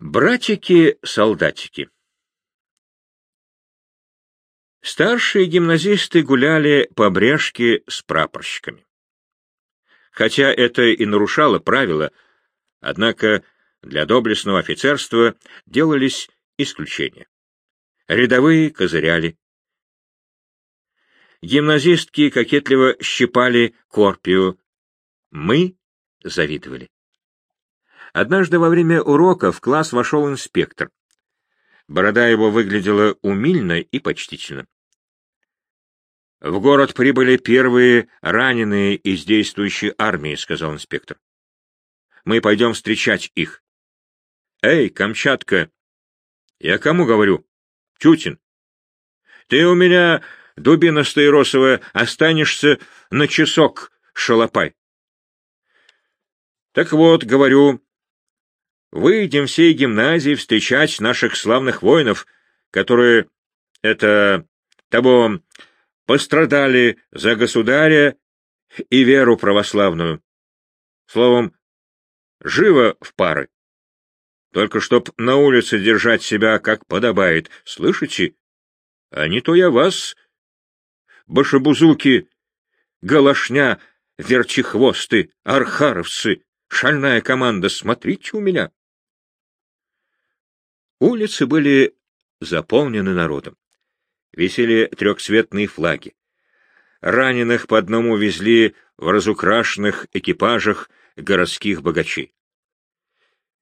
Братики-солдатики Старшие гимназисты гуляли по брешке с прапорщиками. Хотя это и нарушало правила, однако для доблестного офицерства делались исключения. Рядовые козыряли. Гимназистки кокетливо щипали корпию. Мы завидовали. Однажды во время урока в класс вошел инспектор. Борода его выглядела умильно и почтительно. «В город прибыли первые раненые из действующей армии», — сказал инспектор. «Мы пойдем встречать их». «Эй, Камчатка!» «Я кому говорю?» «Тютин!» «Ты у меня, дубина стаиросовая, останешься на часок, шалопай!» «Так вот, говорю, Выйдем всей гимназии встречать наших славных воинов, которые, это, того, пострадали за государя и веру православную. Словом, живо в пары. Только чтоб на улице держать себя, как подобает, слышите? А не то я вас, башебузуки, галашня, верчихвосты, архаровцы, шальная команда, смотрите у меня. Улицы были заполнены народом. Висели трехцветные флаги. Раненых по одному везли в разукрашенных экипажах городских богачей.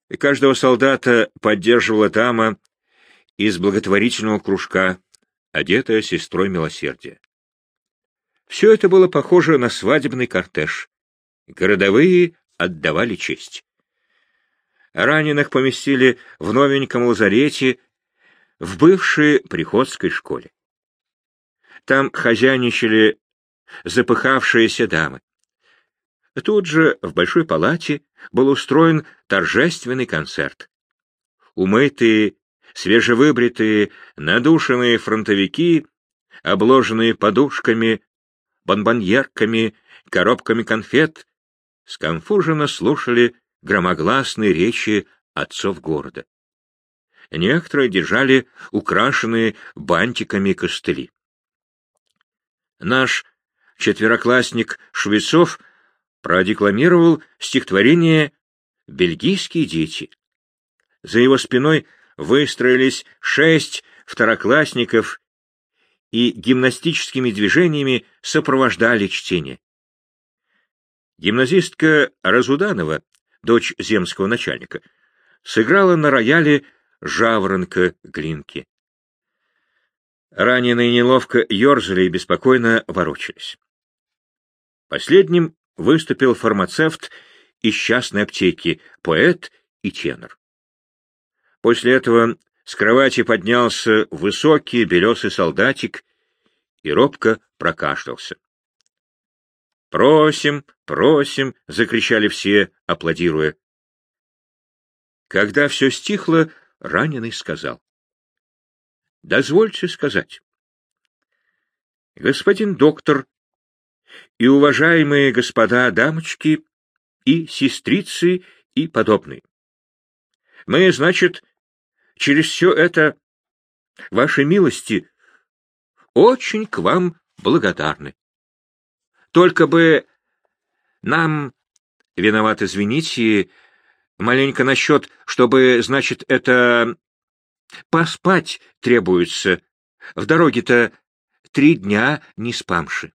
И каждого солдата поддерживала дама из благотворительного кружка, одетая сестрой милосердия. Все это было похоже на свадебный кортеж. Городовые отдавали честь. Раненых поместили в новеньком лазарете в бывшей приходской школе. Там хозяйничали запыхавшиеся дамы. Тут же, в большой палате, был устроен торжественный концерт. Умытые, свежевыбритые, надушенные фронтовики, обложенные подушками, бонбоньерками, коробками конфет, сконфуженно слушали громогласные речи отцов города. Некоторые держали украшенные бантиками костыли. Наш четвероклассник Швецов продекламировал стихотворение «Бельгийские дети». За его спиной выстроились шесть второклассников и гимнастическими движениями сопровождали чтение. Гимназистка Разуданова дочь земского начальника, сыграла на рояле жаворонка Глинки. Раненые неловко ерзали и беспокойно ворочались. Последним выступил фармацевт из частной аптеки, поэт и тенор. После этого с кровати поднялся высокий белесый солдатик и робко прокашлялся. «Просим, просим!» — закричали все, аплодируя. Когда все стихло, раненый сказал. «Дозвольте сказать. Господин доктор и уважаемые господа дамочки и сестрицы и подобные, мы, значит, через все это, вашей милости, очень к вам благодарны. Только бы нам, виноват, извините, маленько насчет, чтобы, значит, это... Поспать требуется. В дороге-то три дня не спамши.